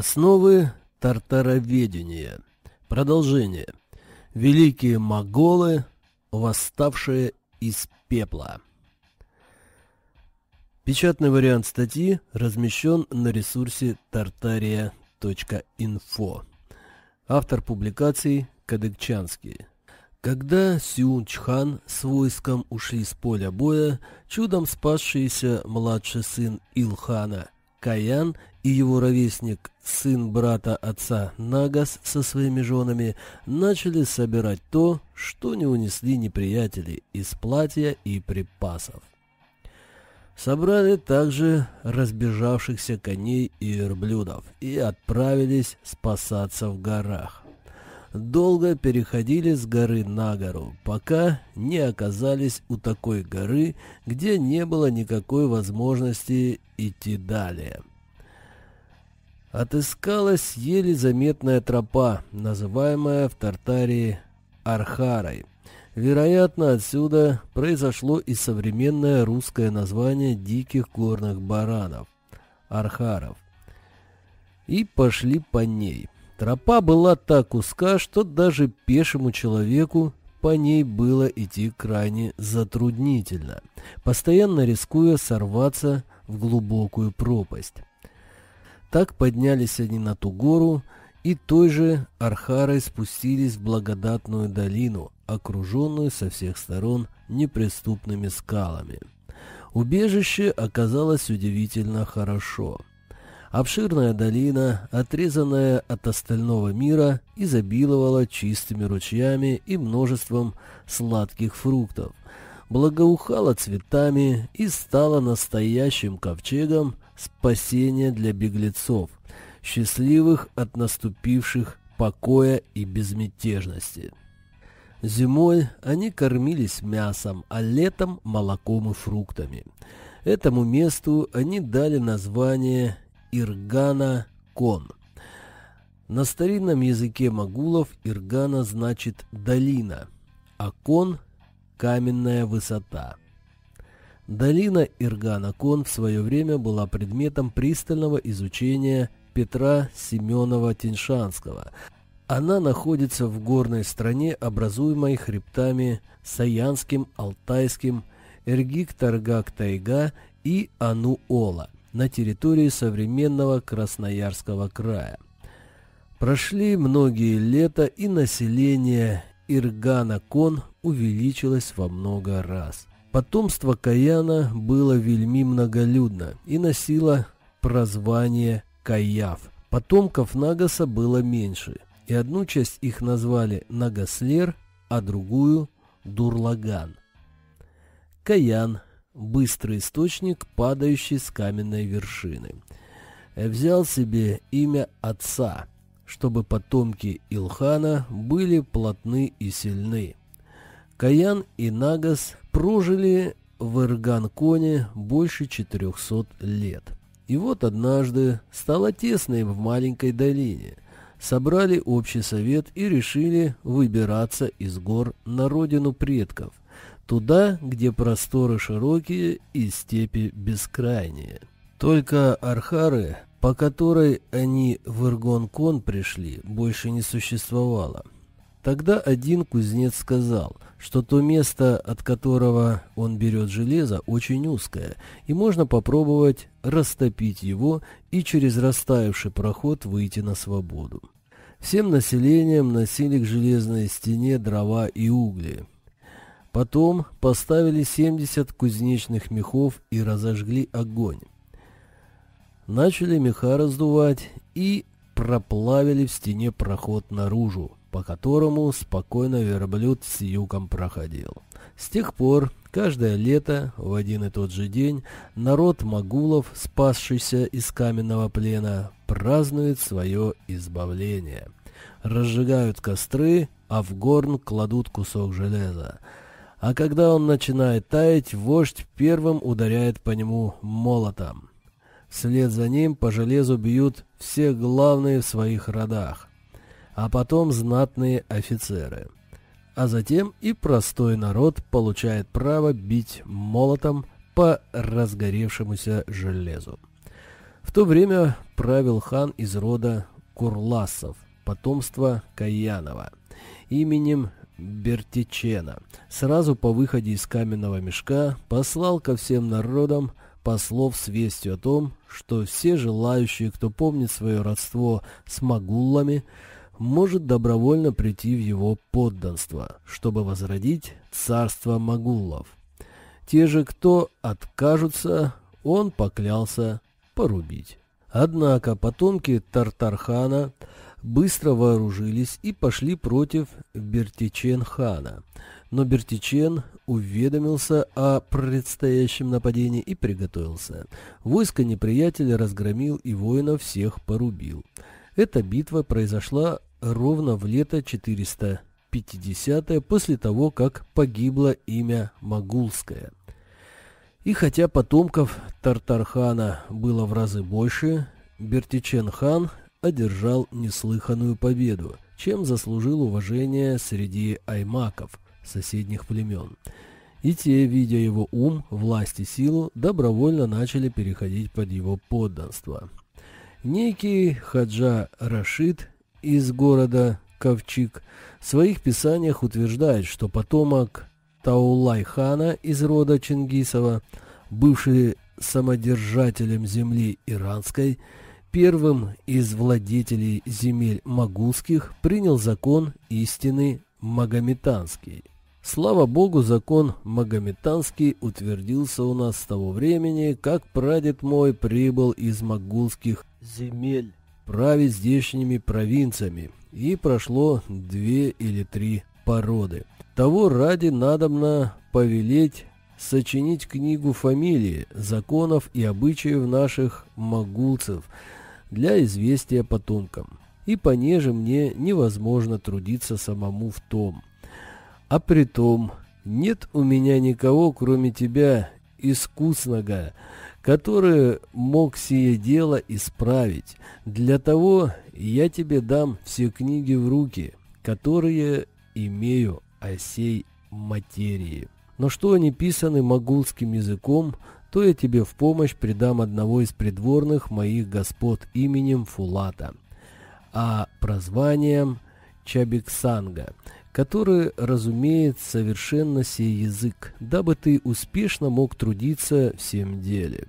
Основы тартароведения. Продолжение. Великие моголы, восставшие из пепла. Печатный вариант статьи размещен на ресурсе tartaria.info. Автор публикаций Кадыкчанский. Когда Сюнчхан с войском ушли с поля боя, чудом спасшийся младший сын Илхана Каян и его ровесник, сын брата отца Нагас со своими женами, начали собирать то, что не унесли неприятели из платья и припасов. Собрали также разбежавшихся коней и верблюдов и отправились спасаться в горах. Долго переходили с горы на гору, пока не оказались у такой горы, где не было никакой возможности идти далее. Отыскалась еле заметная тропа, называемая в Тартарии Архарой. Вероятно, отсюда произошло и современное русское название диких горных баранов – архаров. И пошли по ней. Тропа была так узка, что даже пешему человеку по ней было идти крайне затруднительно, постоянно рискуя сорваться в глубокую пропасть. Так поднялись они на ту гору и той же Архарой спустились в благодатную долину, окруженную со всех сторон неприступными скалами. Убежище оказалось удивительно хорошо. Обширная долина, отрезанная от остального мира, изобиловала чистыми ручьями и множеством сладких фруктов, благоухала цветами и стала настоящим ковчегом спасения для беглецов, счастливых от наступивших покоя и безмятежности. Зимой они кормились мясом, а летом молоком и фруктами. Этому месту они дали название Иргана-Кон. На старинном языке магулов Иргана значит «долина», а Кон – «каменная высота». Долина Иргана-Кон в свое время была предметом пристального изучения Петра Семенова-Тиншанского. Она находится в горной стране, образуемой хребтами Саянским, Алтайским, Эргик-Таргак-Тайга и Ану-Ола на территории современного Красноярского края. Прошли многие лета, и население Иргана-Кон увеличилось во много раз. Потомство Каяна было вельми многолюдно и носило прозвание Каяв. Потомков Нагаса было меньше, и одну часть их назвали Нагаслер, а другую – Дурлаган. Каян – быстрый источник, падающий с каменной вершины. Взял себе имя отца, чтобы потомки Илхана были плотны и сильны. Каян и Нагас прожили в Ирганконе больше 400 лет. И вот однажды стало тесно им в маленькой долине. Собрали общий совет и решили выбираться из гор на родину предков, туда, где просторы широкие и степи бескрайние. Только архары, по которой они в Иргонкон пришли, больше не существовало. Тогда один кузнец сказал, что то место, от которого он берет железо, очень узкое, и можно попробовать растопить его и через растаявший проход выйти на свободу. Всем населением носили к железной стене дрова и угли. Потом поставили 70 кузнечных мехов и разожгли огонь. Начали меха раздувать и проплавили в стене проход наружу по которому спокойно верблюд с югом проходил. С тех пор, каждое лето, в один и тот же день, народ Магулов, спасшийся из каменного плена, празднует свое избавление. Разжигают костры, а в горн кладут кусок железа. А когда он начинает таять, вождь первым ударяет по нему молотом. Вслед за ним по железу бьют все главные в своих родах а потом знатные офицеры. А затем и простой народ получает право бить молотом по разгоревшемуся железу. В то время правил хан из рода Курласов, потомства Каянова, именем Бертичена. Сразу по выходе из каменного мешка послал ко всем народам послов с вестью о том, что все желающие, кто помнит свое родство с магуллами, может добровольно прийти в его подданство, чтобы возродить царство магуллов. Те же, кто откажутся, он поклялся порубить. Однако потомки Тартархана быстро вооружились и пошли против Бертичен-хана. Но Бертичен уведомился о предстоящем нападении и приготовился. Войско неприятеля разгромил и воинов всех порубил. Эта битва произошла ровно в лето 450 после того, как погибло имя Магулское. И хотя потомков Тартархана было в разы больше, Бертичен-хан одержал неслыханную победу, чем заслужил уважение среди аймаков, соседних племен. И те, видя его ум, власть и силу, добровольно начали переходить под его подданство. Некий Хаджа Рашид из города Ковчик в своих писаниях утверждает, что потомок Таулай-хана из рода Чингисова, бывший самодержателем земли иранской, первым из владетелей земель магулских, принял закон истины магометанский. Слава Богу, закон магометанский утвердился у нас с того времени, как прадед мой прибыл из магулских земель править здешними провинциями, и прошло две или три породы. Того ради надобно повелеть сочинить книгу фамилии, законов и обычаев наших могулцев для известия потомкам. И понеже мне невозможно трудиться самому в том. А при том, нет у меня никого, кроме тебя, искусного, который мог сие дело исправить. Для того я тебе дам все книги в руки, которые имею о сей материи. Но что они писаны могулским языком, то я тебе в помощь придам одного из придворных моих господ именем Фулата, а прозванием Чабиксанга, который разумеет совершенно сей язык, дабы ты успешно мог трудиться всем деле.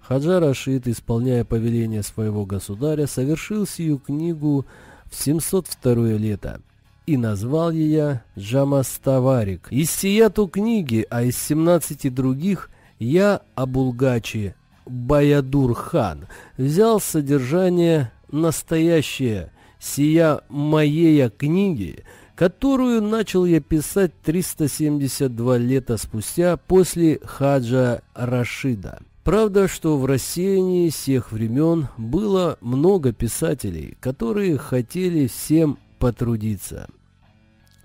Хаджа Рашид, исполняя повеление своего государя, совершил сию книгу в 702 лето и назвал ее Джамаставарик. Из сияту книги, а из 17 других я, Абулгачи Баядур-хан, взял содержание настоящее сия моей книги, которую начал я писать 372 лета спустя после хаджа Рашида. Правда, что в рассеянии всех времен было много писателей, которые хотели всем потрудиться.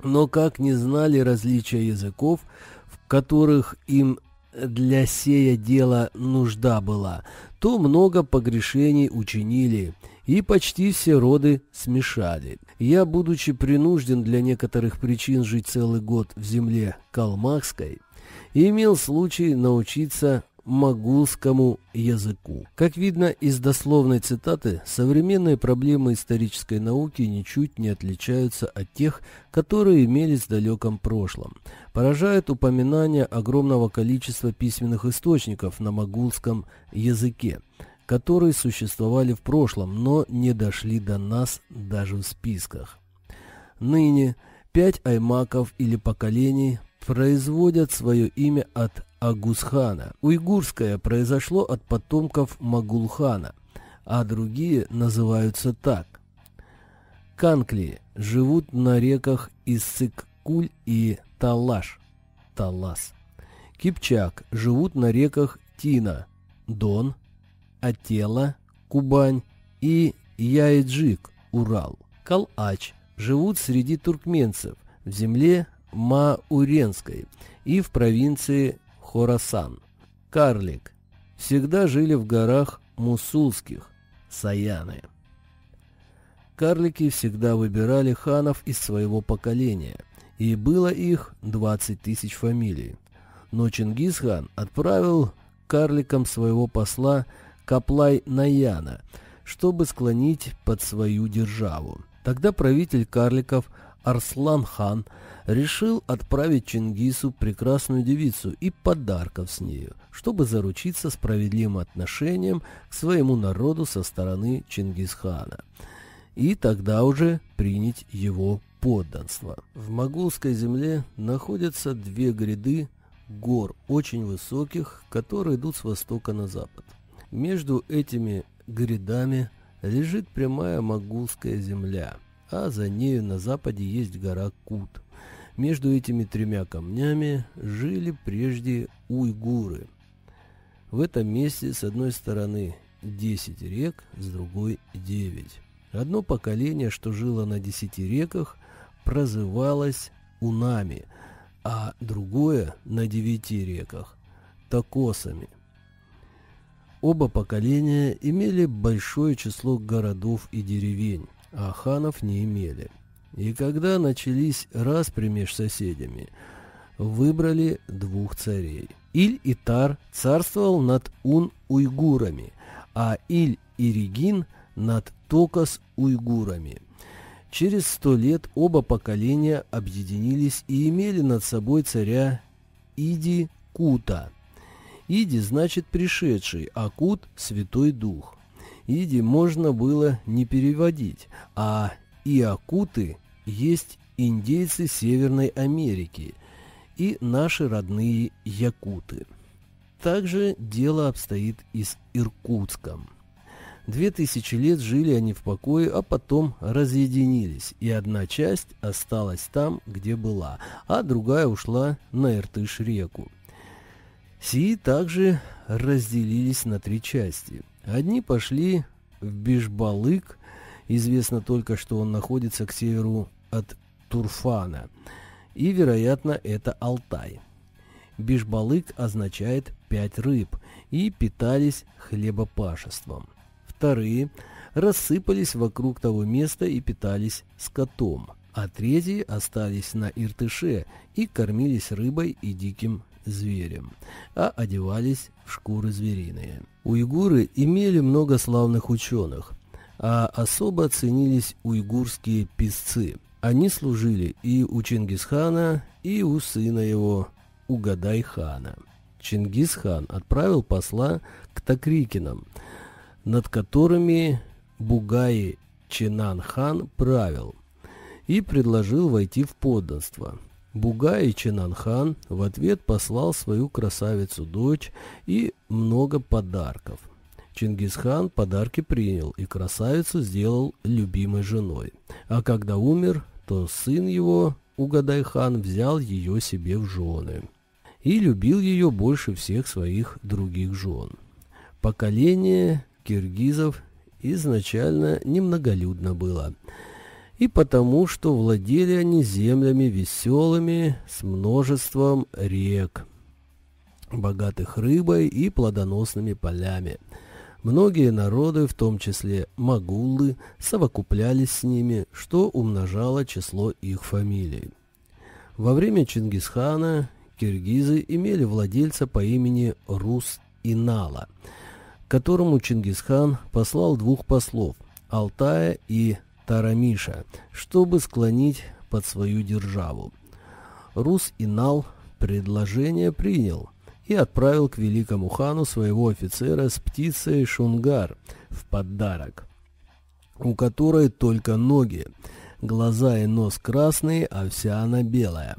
Но как не знали различия языков, в которых им для сея дела нужда была, то много погрешений учинили, и почти все роды смешали. Я, будучи принужден для некоторых причин жить целый год в земле калмакской, имел случай научиться могулскому языку. Как видно из дословной цитаты, современные проблемы исторической науки ничуть не отличаются от тех, которые имелись в далеком прошлом. Поражает упоминание огромного количества письменных источников на могулском языке, которые существовали в прошлом, но не дошли до нас даже в списках. Ныне пять аймаков или поколений производят свое имя от Агусхана. Уйгурское произошло от потомков Магулхана, а другие называются так. Канкли живут на реках Иссык-Куль и Талаш, Талас. Кипчак живут на реках Тина, Дон, Атела, Кубань и Яйджик, Урал. Калач живут среди туркменцев в земле Мауренской и в провинции Хорасан. Карлик. Всегда жили в горах Мусулских, Саяны. Карлики всегда выбирали ханов из своего поколения, и было их 20 тысяч фамилий. Но Чингисхан отправил карликам своего посла Каплай Наяна, чтобы склонить под свою державу. Тогда правитель карликов Арслан-хан решил отправить Чингису прекрасную девицу и подарков с нею, чтобы заручиться справедливым отношением к своему народу со стороны Чингисхана. И тогда уже принять его подданство. В Могулской земле находятся две гряды гор, очень высоких, которые идут с востока на запад. Между этими грядами лежит прямая Могулская земля, а за нею на западе есть гора Кут. Между этими тремя камнями жили прежде уйгуры. В этом месте с одной стороны 10 рек, с другой 9. Одно поколение, что жило на десяти реках, прозывалось Унами, а другое на девяти реках – Токосами. Оба поколения имели большое число городов и деревень, а ханов не имели. И когда начались распри между соседями, выбрали двух царей. Иль-Итар царствовал над Ун-Уйгурами, а Иль-Иригин над Токас-Уйгурами. Через сто лет оба поколения объединились и имели над собой царя Иди-Кута. Иди значит пришедший, а Кут – святой дух. Иди можно было не переводить, а Иакуты есть индейцы Северной Америки и наши родные якуты. Также дело обстоит и с Иркутском. Две тысячи лет жили они в покое, а потом разъединились, и одна часть осталась там, где была, а другая ушла на Иртыш-реку. Сии также разделились на три части. Одни пошли в Бишбалык, известно только, что он находится к северу от Турфана, и, вероятно, это Алтай. Бишбалык означает «пять рыб» и питались хлебопашеством. Вторые рассыпались вокруг того места и питались скотом, а третьи остались на Иртыше и кормились рыбой и диким зверем, а одевались в шкуры звериные. Уйгуры имели много славных ученых, а особо ценились уйгурские писцы. Они служили и у Чингисхана, и у сына его, Угадай-хана. Чингисхан отправил посла к Такрикинам, над которыми Бугаи Чинан-хан правил, и предложил войти в подданство. Бугай Чинан-хан в ответ послал свою красавицу-дочь и много подарков. Чингисхан подарки принял и красавицу сделал любимой женой. А когда умер, то сын его, Угадай-хан, взял ее себе в жены и любил ее больше всех своих других жен. Поколение киргизов изначально немноголюдно было, и потому, что владели они землями веселыми с множеством рек, богатых рыбой и плодоносными полями. Многие народы, в том числе магуллы, совокуплялись с ними, что умножало число их фамилий. Во время Чингисхана киргизы имели владельца по имени Рус-Инала – которому Чингисхан послал двух послов – Алтая и Тарамиша, чтобы склонить под свою державу. Рус-Инал предложение принял и отправил к великому хану своего офицера с птицей Шунгар в подарок, у которой только ноги, глаза и нос красные, а вся она белая.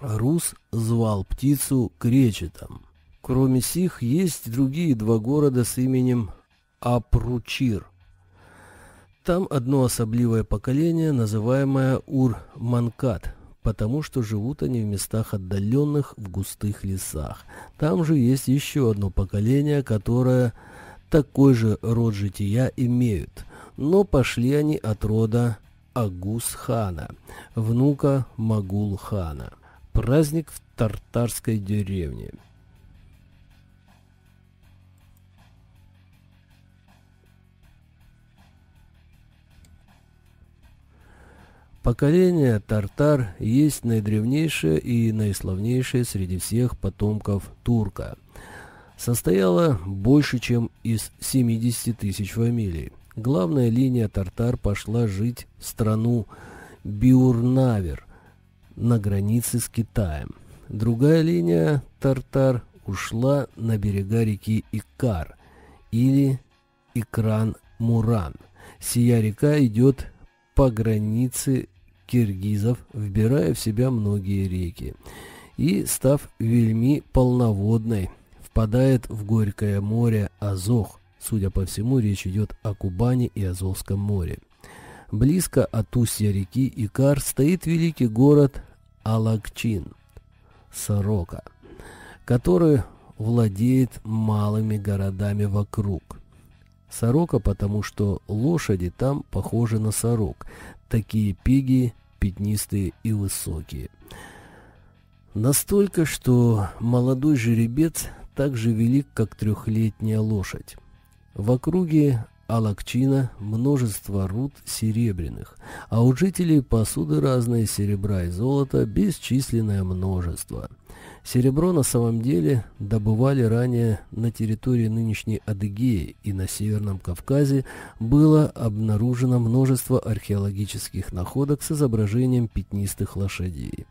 Рус звал птицу кречетом. Кроме сих, есть другие два города с именем Апручир. Там одно особливое поколение, называемое Ур-Манкат, потому что живут они в местах отдаленных в густых лесах. Там же есть еще одно поколение, которое такой же род жития имеют, но пошли они от рода Агус-хана, внука Магул-хана. Праздник в тартарской деревне. Поколение Тартар есть наидревнейшее и наиславнейшее среди всех потомков турка. состояла больше, чем из 70 тысяч фамилий. Главная линия тартар пошла жить в страну Биурнавер на границе с Китаем. Другая линия тартар ушла на берега реки Икар или Икран-Муран. Сия река идет по границе киргизов, вбирая в себя многие реки, и, став вельми полноводной, впадает в Горькое море Азох. Судя по всему, речь идет о Кубани и Азовском море. Близко от устья реки Икар стоит великий город Алакчин, Сорока, который владеет малыми городами вокруг. Сорока, потому что лошади там похожи на сорок, такие пиги, пятнистые и высокие. Настолько, что молодой жеребец так же велик, как трехлетняя лошадь. В округе Алакчина множество руд серебряных, а у жителей посуды разные серебра и золота бесчисленное множество. Серебро на самом деле добывали ранее на территории нынешней Адыгеи и на Северном Кавказе было обнаружено множество археологических находок с изображением пятнистых лошадей.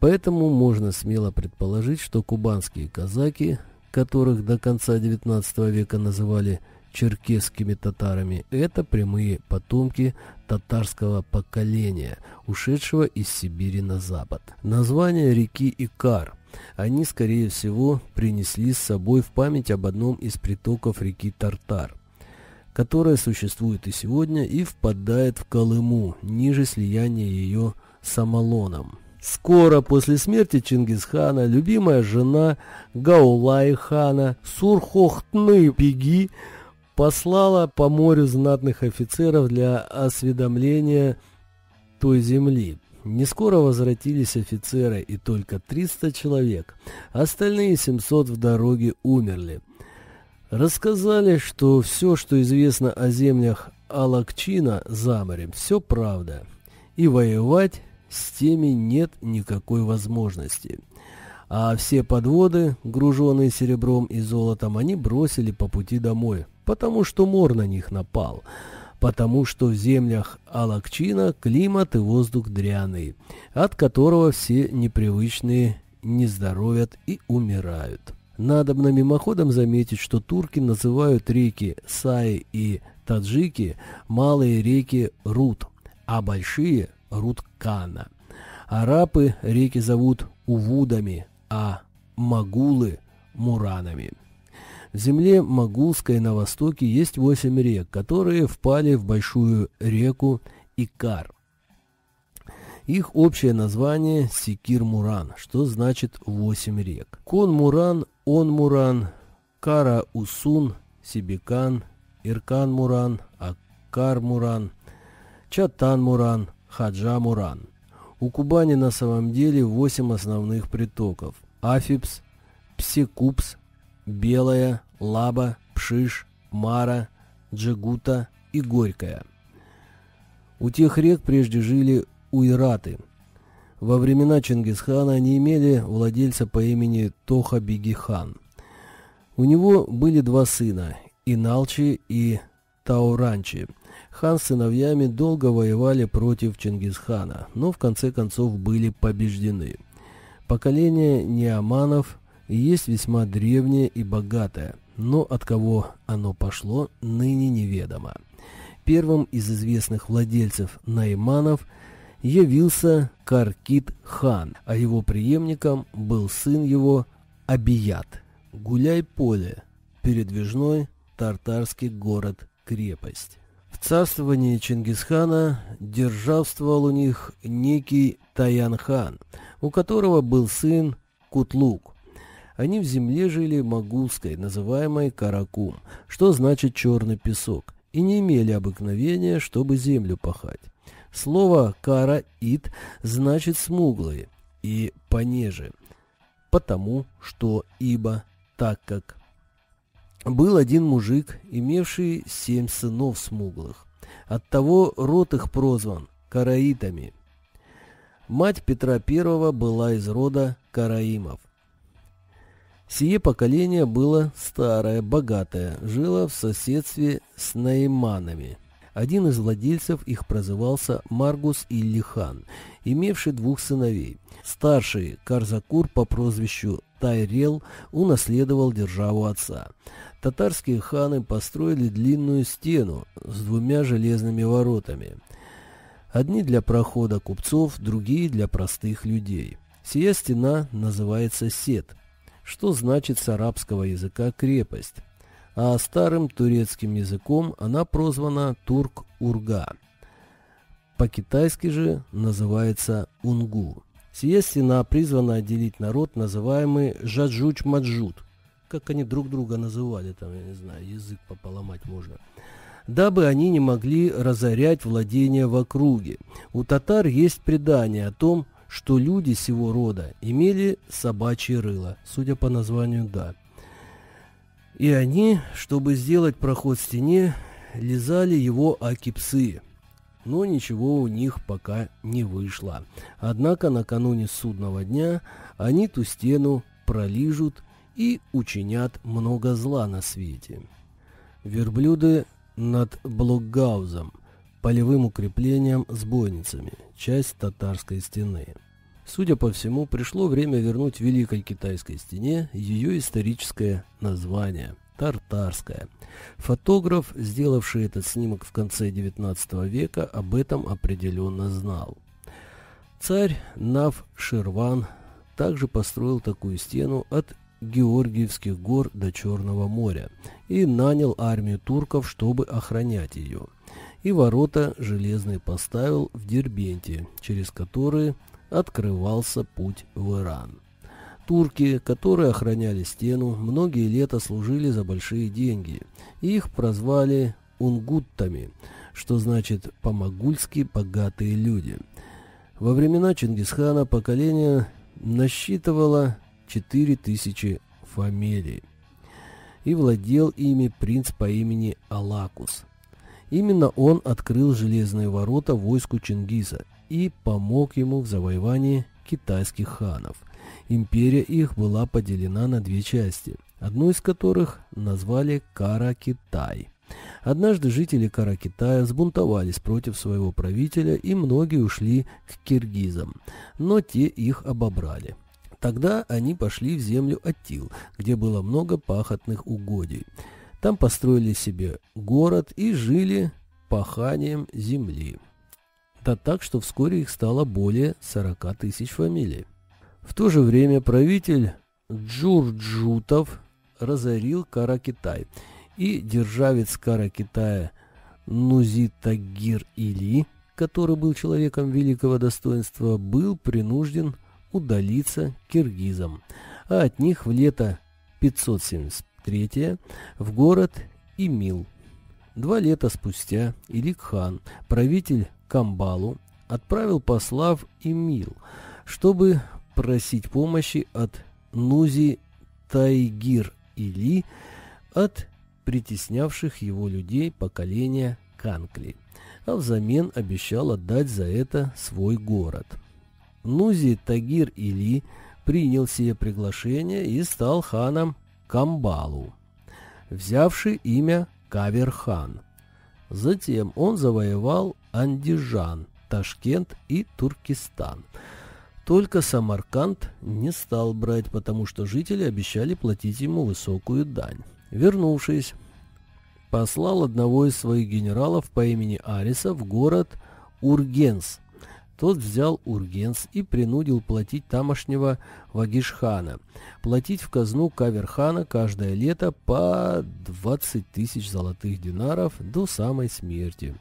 Поэтому можно смело предположить, что кубанские казаки, которых до конца XIX века называли черкесскими татарами, это прямые потомки татарского поколения, ушедшего из Сибири на запад. Название реки Икар они, скорее всего, принесли с собой в память об одном из притоков реки Тартар, которая существует и сегодня и впадает в Колыму, ниже слияния ее с Амалоном. Скоро после смерти Чингисхана любимая жена Гаулай-хана Сурхохтны-Пиги послала по морю знатных офицеров для осведомления той земли. Не скоро возвратились офицеры и только 300 человек, остальные 700 в дороге умерли. Рассказали, что все, что известно о землях Алакчина за морем, все правда, и воевать с теми нет никакой возможности а все подводы, груженные серебром и золотом, они бросили по пути домой, потому что мор на них напал, потому что в землях Алакчина климат и воздух дряный, от которого все непривычные не здоровят и умирают. Надобно мимоходом заметить, что турки называют реки Саи и Таджики малые реки Рут, а большие – Руткана. Арабы реки зовут Увудами, а Магулы – Муранами. В земле Магулской на востоке есть восемь рек, которые впали в большую реку Икар. Их общее название – Секир-Муран, что значит «восемь рек». Кон-Муран, Он-Муран, Кара-Усун, Сибикан, Иркан-Муран, Акар-Муран, Чатан-Муран, Хаджа-Муран. У Кубани на самом деле восемь основных притоков. Афипс, Псекупс, Белая, Лаба, Пшиш, Мара, Джигута и Горькая. У тех рек прежде жили уираты. Во времена Чингисхана они имели владельца по имени Тоха Бигихан. У него были два сына – Иналчи и Тауранчи – хан с сыновьями долго воевали против Чингисхана, но в конце концов были побеждены. Поколение неаманов есть весьма древнее и богатое, но от кого оно пошло, ныне неведомо. Первым из известных владельцев Найманов явился Каркит-хан, а его преемником был сын его Абият. Гуляй-поле, передвижной тартарский город-крепость. В царствовании Чингисхана державствовал у них некий Таянхан, у которого был сын Кутлук. Они в земле жили Магулской, называемой Каракум, что значит «черный песок», и не имели обыкновения, чтобы землю пахать. Слово «кара-ит» значит «смуглые» и «понеже», потому что «ибо», так как был один мужик, имевший семь сынов смуглых. Оттого род их прозван караитами. Мать Петра I была из рода караимов. Сие поколение было старое, богатое, жило в соседстве с Найманами. Один из владельцев их прозывался Маргус Иллихан, имевший двух сыновей. Старший Карзакур по прозвищу Тайрел унаследовал державу отца. Татарские ханы построили длинную стену с двумя железными воротами. Одни для прохода купцов, другие для простых людей. Сия стена называется Сет, что значит с арабского языка «крепость», а старым турецким языком она прозвана Турк-Урга. По-китайски же называется Унгу. Сия стена призвана отделить народ, называемый Жаджуч-Маджут. Как они друг друга называли, там, я не знаю, язык поломать можно дабы они не могли разорять владения в округе. У татар есть предание о том, что люди сего рода имели собачье рыло, судя по названию «да». И они, чтобы сделать проход в стене, лизали его акипсы, но ничего у них пока не вышло. Однако накануне судного дня они ту стену пролижут и учинят много зла на свете. Верблюды над Блокгаузом, полевым укреплением с бойницами, часть татарской стены. Судя по всему, пришло время вернуть Великой Китайской стене ее историческое название – Тартарская. Фотограф, сделавший этот снимок в конце XIX века, об этом определенно знал. Царь Нав Ширван также построил такую стену от Георгиевских гор до Черного моря и нанял армию турков, чтобы охранять ее. И ворота железные поставил в Дербенте, через которые открывался путь в Иран. Турки, которые охраняли стену, многие лета служили за большие деньги. Их прозвали унгуттами, что значит «помогульски богатые люди». Во времена Чингисхана поколение насчитывало 4000 фамилий. И владел ими принц по имени Алакус. Именно он открыл железные ворота войску Чингиза и помог ему в завоевании китайских ханов. Империя их была поделена на две части, одну из которых назвали Кара-Китай. Однажды жители Кара-Китая сбунтовались против своего правителя и многие ушли к киргизам, но те их обобрали. Тогда они пошли в землю Атил, где было много пахотных угодий. Там построили себе город и жили паханием земли. Да так, что вскоре их стало более 40 тысяч фамилий. В то же время правитель Джурджутов разорил Кара-Китай, и державец Кара-Китая Нузитагир Или, который был человеком великого достоинства, был принужден удалиться киргизам, а от них в лето 573 в город Имил. Два лета спустя Илик-хан, правитель Камбалу, отправил посла в Имил, чтобы просить помощи от Нузи Тайгир Или, от притеснявших его людей поколения Канкли, а взамен обещал отдать за это свой город. Нузи Тагир Или принял сие приглашение и стал ханом Камбалу, взявший имя Каверхан. Затем он завоевал Андижан, Ташкент и Туркестан. Только Самарканд не стал брать, потому что жители обещали платить ему высокую дань. Вернувшись, послал одного из своих генералов по имени Ариса в город Ургенс, тот взял Ургенс и принудил платить тамошнего Вагишхана, платить в казну Каверхана каждое лето по 20 тысяч золотых динаров до самой смерти.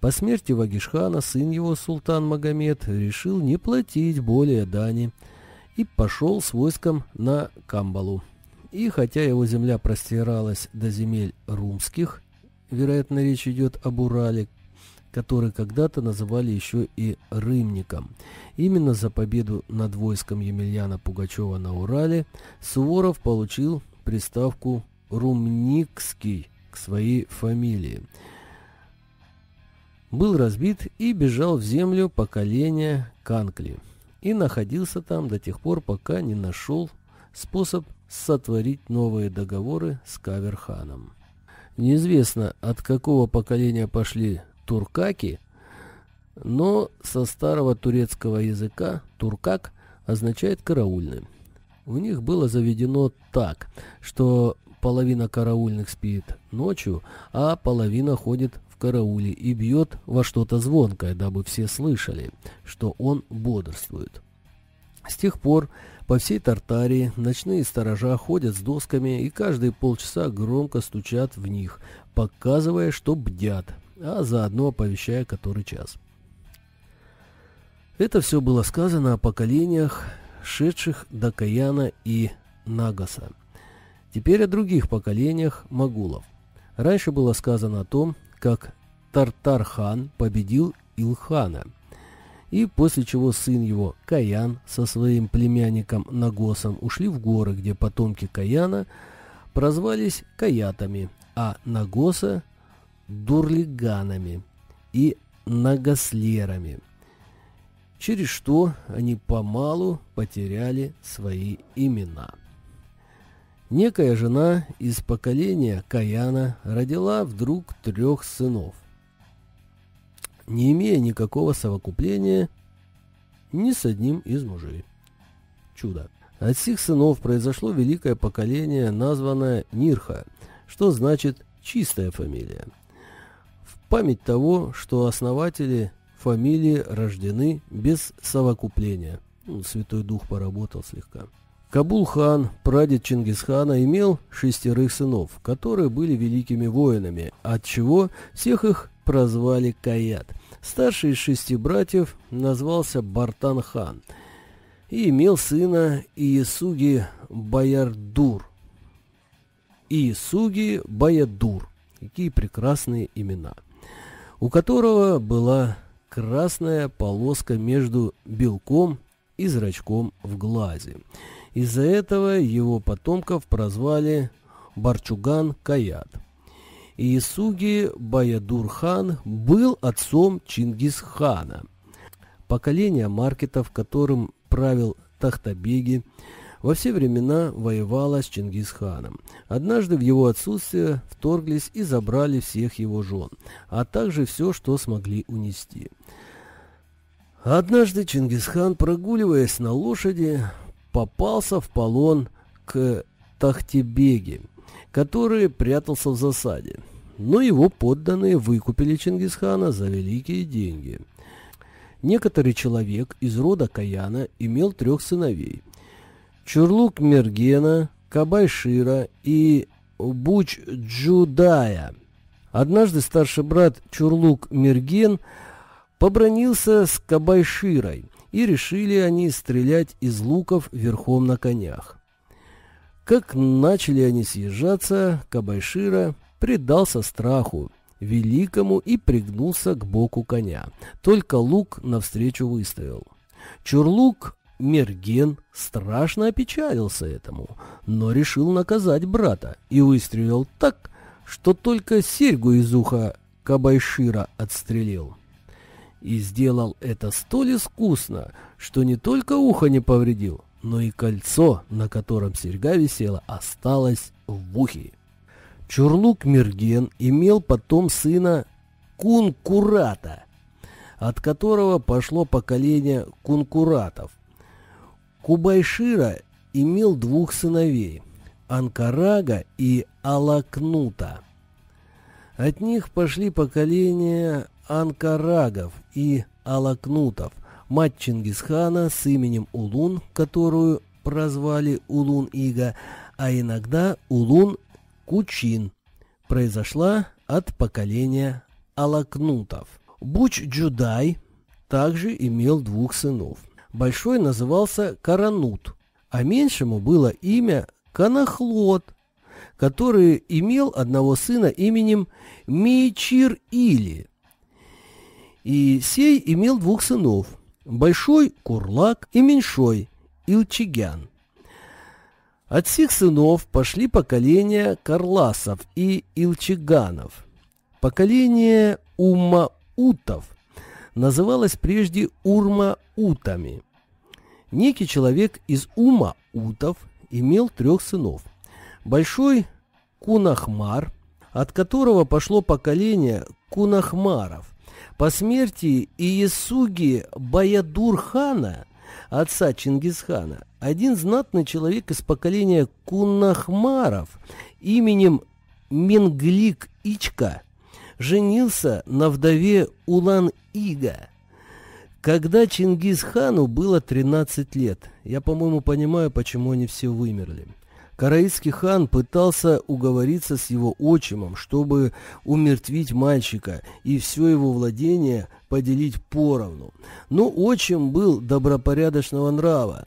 По смерти Вагишхана сын его, султан Магомед, решил не платить более дани и пошел с войском на Камбалу. И хотя его земля простиралась до земель румских, вероятно, речь идет об Урале, который когда-то называли еще и Рымником. Именно за победу над войском Емельяна Пугачева на Урале Суворов получил приставку «Румникский» к своей фамилии. Был разбит и бежал в землю поколения Канкли. И находился там до тех пор, пока не нашел способ сотворить новые договоры с Каверханом. Неизвестно, от какого поколения пошли туркаки, но со старого турецкого языка «туркак» означает «караульный». У них было заведено так, что половина караульных спит ночью, а половина ходит в карауле и бьет во что-то звонкое, дабы все слышали, что он бодрствует. С тех пор по всей Тартарии ночные сторожа ходят с досками и каждые полчаса громко стучат в них, показывая, что бдят, а заодно оповещая который час. Это все было сказано о поколениях, шедших до Каяна и Нагаса. Теперь о других поколениях могулов. Раньше было сказано о том, как Тартархан победил Илхана, и после чего сын его, Каян, со своим племянником Нагосом ушли в горы, где потомки Каяна прозвались Каятами, а Нагоса – Дурлиганами и Нагослерами – через что они помалу потеряли свои имена. Некая жена из поколения Каяна родила вдруг трех сынов, не имея никакого совокупления ни с одним из мужей. Чудо. От сих сынов произошло великое поколение, названное Нирха, что значит «чистая фамилия». Память того, что основатели фамилии рождены без совокупления. Ну, Святой Дух поработал слегка. Кабул-хан, прадед Чингисхана, имел шестерых сынов, которые были великими воинами, отчего всех их прозвали Каят. Старший из шести братьев назвался Бартан-хан и имел сына Иесуги Баярдур. Иесуги Баядур. Какие прекрасные имена. У которого была красная полоска между белком и зрачком в глазе. Из-за этого его потомков прозвали Барчуган Каят. Иисуги Баядур-хан был отцом Чингисхана. Поколение маркетов, которым правил Тахтабеги, во все времена воевала с Чингисханом. Однажды в его отсутствие вторглись и забрали всех его жен, а также все, что смогли унести. Однажды Чингисхан, прогуливаясь на лошади, попался в полон к Тахтебеге, который прятался в засаде. Но его подданные выкупили Чингисхана за великие деньги. Некоторый человек из рода Каяна имел трех сыновей. Чурлук Мергена, Кабайшира и Буч-Джудая. Однажды старший брат Чурлук Мерген побронился с Кабайширой, и решили они стрелять из луков верхом на конях. Как начали они съезжаться, Кабайшира предался страху великому и пригнулся к боку коня. Только лук навстречу выставил. Чурлук Мерген страшно опечалился этому, но решил наказать брата и выстрелил так, что только серьгу из уха Кабайшира отстрелил. И сделал это столь искусно, что не только ухо не повредил, но и кольцо, на котором серьга висела, осталось в ухе. Чурлук Мерген имел потом сына Кункурата, от которого пошло поколение кункуратов, Кубайшира имел двух сыновей – Анкарага и Алакнута. От них пошли поколения Анкарагов и Алакнутов, мать Чингисхана с именем Улун, которую прозвали Улун-Ига, а иногда Улун-Кучин, произошла от поколения Алакнутов. Буч-Джудай также имел двух сынов. Большой назывался Каранут, а меньшему было имя Канахлот, который имел одного сына именем Мейчир-Или. И сей имел двух сынов, Большой Курлак и Меньшой Илчигян. От всех сынов пошли поколения Карласов и Илчиганов. Поколение Умаутов – называлась прежде Урма-Утами. Некий человек из Ума-Утов имел трех сынов. Большой Кунахмар, от которого пошло поколение Кунахмаров. По смерти Иесуги Баядур-хана, отца Чингисхана, один знатный человек из поколения Кунахмаров именем Менглик Ичка женился на вдове Улан-Ига. Когда Чингисхану было 13 лет, я, по-моему, понимаю, почему они все вымерли. Караитский хан пытался уговориться с его отчимом, чтобы умертвить мальчика и все его владение поделить поровну. Но отчим был добропорядочного нрава,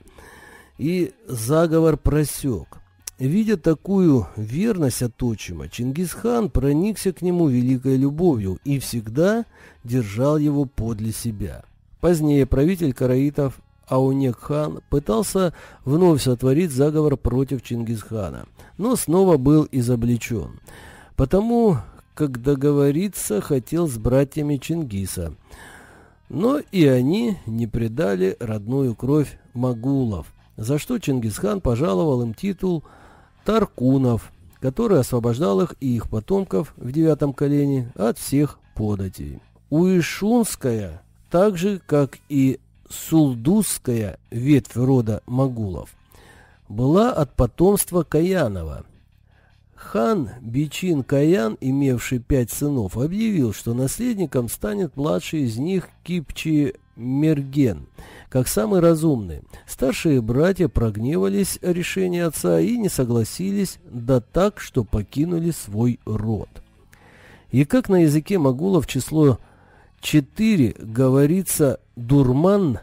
и заговор просек. Видя такую верность от отчима, Чингисхан проникся к нему великой любовью и всегда держал его подле себя. Позднее правитель караитов Аунек-хан пытался вновь сотворить заговор против Чингисхана, но снова был изобличен, потому как договориться хотел с братьями Чингиса. Но и они не предали родную кровь магулов, за что Чингисхан пожаловал им титул Таркунов, который освобождал их и их потомков в девятом колене от всех податей. Уишунская, так же, как и Сулдусская ветвь рода Магулов была от потомства Каянова. Хан Бичин Каян, имевший пять сынов, объявил, что наследником станет младший из них Кипчи Мерген, как самый разумный. Старшие братья прогневались о решении отца и не согласились, да так, что покинули свой род. И как на языке магулов число 4 говорится «дурман»,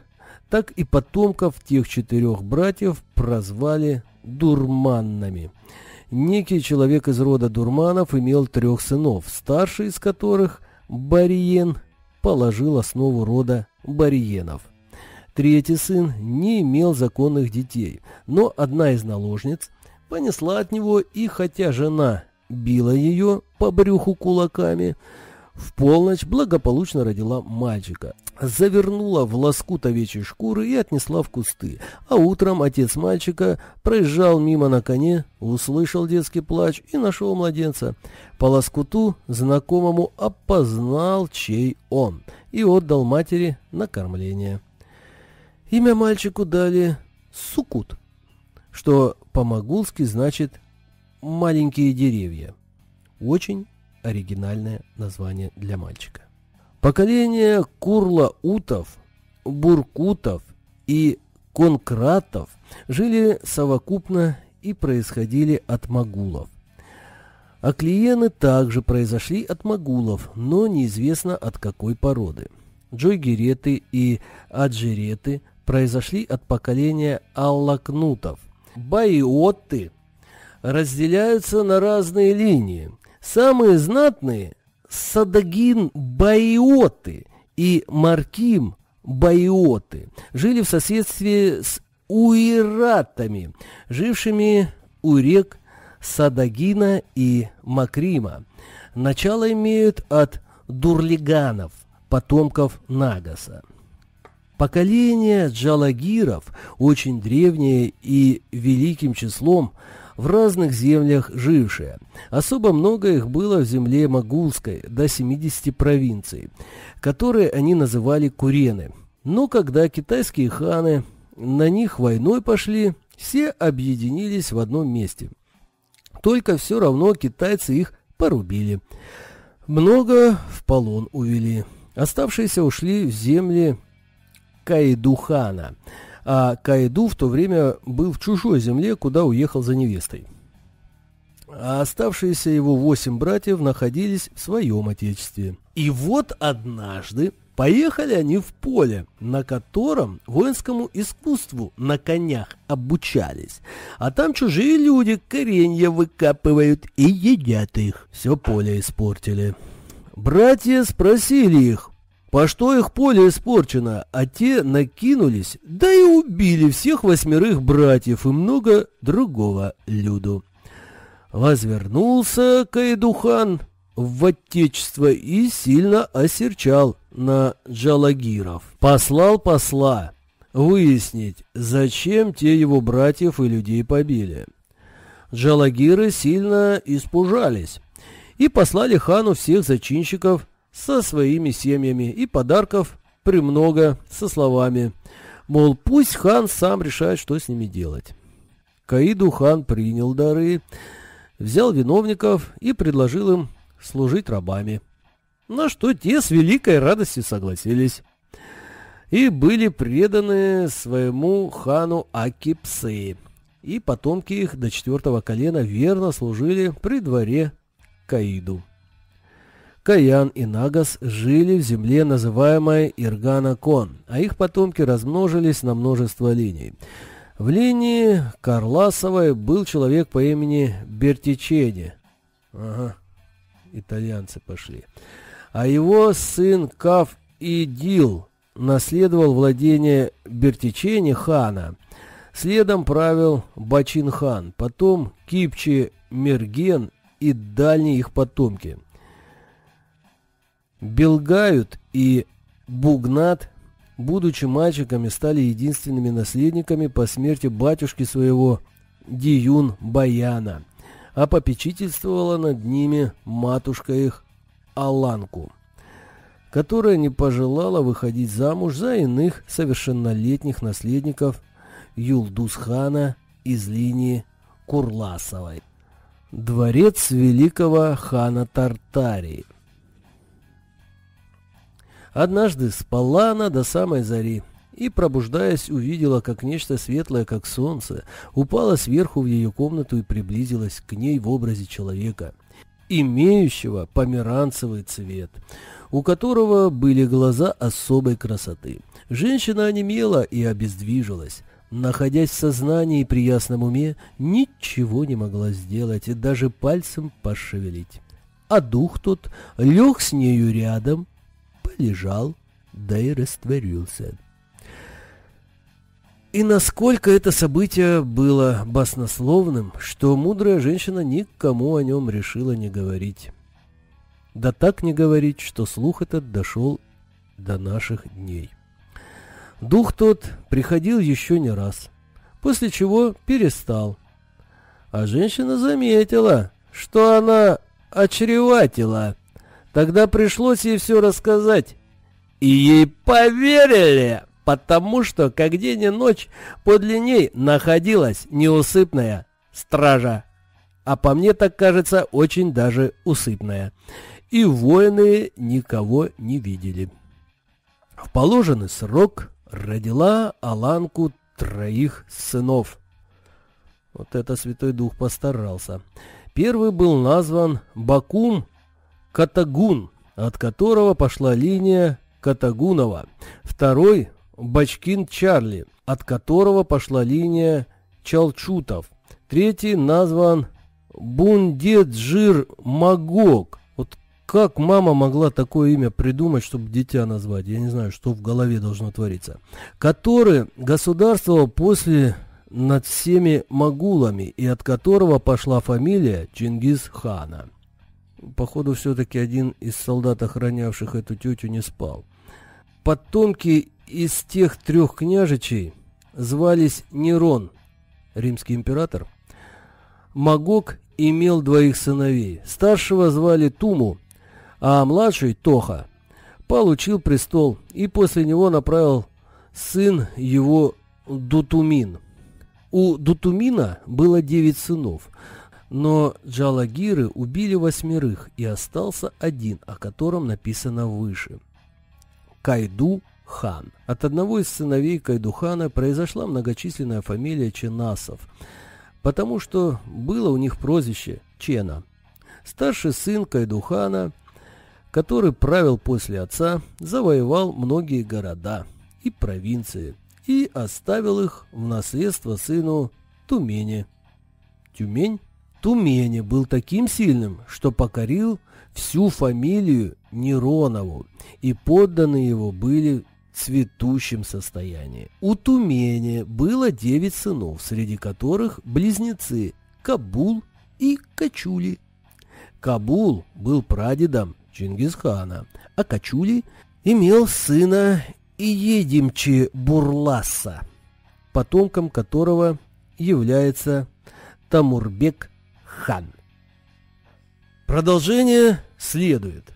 так и потомков тех четырех братьев прозвали дурманнами. Некий человек из рода дурманов имел трех сынов, старший из которых, Бариен, положил основу рода Бариенов. Третий сын не имел законных детей, но одна из наложниц понесла от него, и хотя жена била ее по брюху кулаками, в полночь благополучно родила мальчика, завернула в лоскут овечьей шкуры и отнесла в кусты. А утром отец мальчика проезжал мимо на коне, услышал детский плач и нашел младенца. По лоскуту знакомому опознал, чей он, и отдал матери на кормление. Имя мальчику дали Сукут, что по-могулски значит «маленькие деревья». Очень оригинальное название для мальчика. Поколение курла-утов, буркутов и конкратов жили совокупно и происходили от магулов. А клиены также произошли от магулов, но неизвестно от какой породы. Джойгереты и аджиреты произошли от поколения аллакнутов. Байотты разделяются на разные линии. Самые знатные – Садагин Байоты и Марким Байоты жили в соседстве с уиратами, жившими у рек Садагина и Макрима. Начало имеют от дурлиганов, потомков Нагаса. Поколение джалагиров, очень древнее и великим числом, в разных землях жившие. Особо много их было в земле Магулской, до 70 провинций, которые они называли Курены. Но когда китайские ханы на них войной пошли, все объединились в одном месте. Только все равно китайцы их порубили. Много в полон увели. Оставшиеся ушли в земли Кайдухана – а Каиду в то время был в чужой земле, куда уехал за невестой. А оставшиеся его восемь братьев находились в своем отечестве. И вот однажды поехали они в поле, на котором воинскому искусству на конях обучались. А там чужие люди коренья выкапывают и едят их. Все поле испортили. Братья спросили их, по что их поле испорчено, а те накинулись, да и убили всех восьмерых братьев и много другого люду. Возвернулся Кайдухан в отечество и сильно осерчал на джалагиров. Послал посла, выяснить, зачем те его братьев и людей побили. Джалагиры сильно испужались и послали хану всех зачинщиков со своими семьями и подарков премного со словами, мол, пусть хан сам решает, что с ними делать. Каиду хан принял дары, взял виновников и предложил им служить рабами. На что те с великой радостью согласились и были преданы своему хану Акипсы, и потомки их до четвертого колена верно служили при дворе Каиду. Каян и Нагас жили в земле, называемой Иргана-Кон, а их потомки размножились на множество линий. В линии Карласовой был человек по имени Бертичени. Ага, итальянцы пошли. А его сын Кав Идил наследовал владение Бертичени хана. Следом правил Бачин хан, потом Кипчи Мерген и дальние их потомки – Белгают и Бугнат, будучи мальчиками, стали единственными наследниками по смерти батюшки своего Диюн Баяна, а попечительствовала над ними матушка их Аланку, которая не пожелала выходить замуж за иных совершеннолетних наследников Юлдусхана из линии Курласовой. Дворец великого хана Тартарии Однажды спала она до самой зари и, пробуждаясь, увидела, как нечто светлое, как солнце, упало сверху в ее комнату и приблизилось к ней в образе человека, имеющего померанцевый цвет, у которого были глаза особой красоты. Женщина онемела и обездвижилась. Находясь в сознании и при ясном уме, ничего не могла сделать и даже пальцем пошевелить. А дух тот лег с нею рядом лежал, да и растворился. И насколько это событие было баснословным, что мудрая женщина никому о нем решила не говорить. Да так не говорить, что слух этот дошел до наших дней. Дух тот приходил еще не раз, после чего перестал. А женщина заметила, что она очреватила. Тогда пришлось ей все рассказать. И ей поверили, потому что, как день и ночь, подле ней находилась неусыпная стража. А по мне так кажется, очень даже усыпная. И воины никого не видели. В положенный срок родила Аланку троих сынов. Вот это Святой Дух постарался. Первый был назван Бакум Катагун, от которого пошла линия Катагунова. Второй – Бачкин Чарли, от которого пошла линия Чалчутов. Третий назван Бундеджир Магок. Вот как мама могла такое имя придумать, чтобы дитя назвать? Я не знаю, что в голове должно твориться. Который государствовал после над всеми магулами и от которого пошла фамилия Чингисхана. Походу, все-таки один из солдат, охранявших эту тетю, не спал. Потомки из тех трех княжичей звались Нерон, римский император. Магог имел двоих сыновей. Старшего звали Туму, а младший Тоха получил престол и после него направил сын его Дутумин. У Дутумина было девять сынов – но Джалагиры убили восьмерых, и остался один, о котором написано выше. Кайду хан. От одного из сыновей Кайдухана произошла многочисленная фамилия Ченасов, потому что было у них прозвище Чена. Старший сын Кайдухана, который правил после отца, завоевал многие города и провинции и оставил их в наследство сыну Тумени. Тюмень Тумени был таким сильным, что покорил всю фамилию Неронову, и подданные его были в цветущем состоянии. У Тумени было девять сынов, среди которых близнецы Кабул и Качули. Кабул был прадедом Чингисхана, а Качули имел сына Иедимчи Бурласа, потомком которого является Тамурбек хан. Продолжение следует.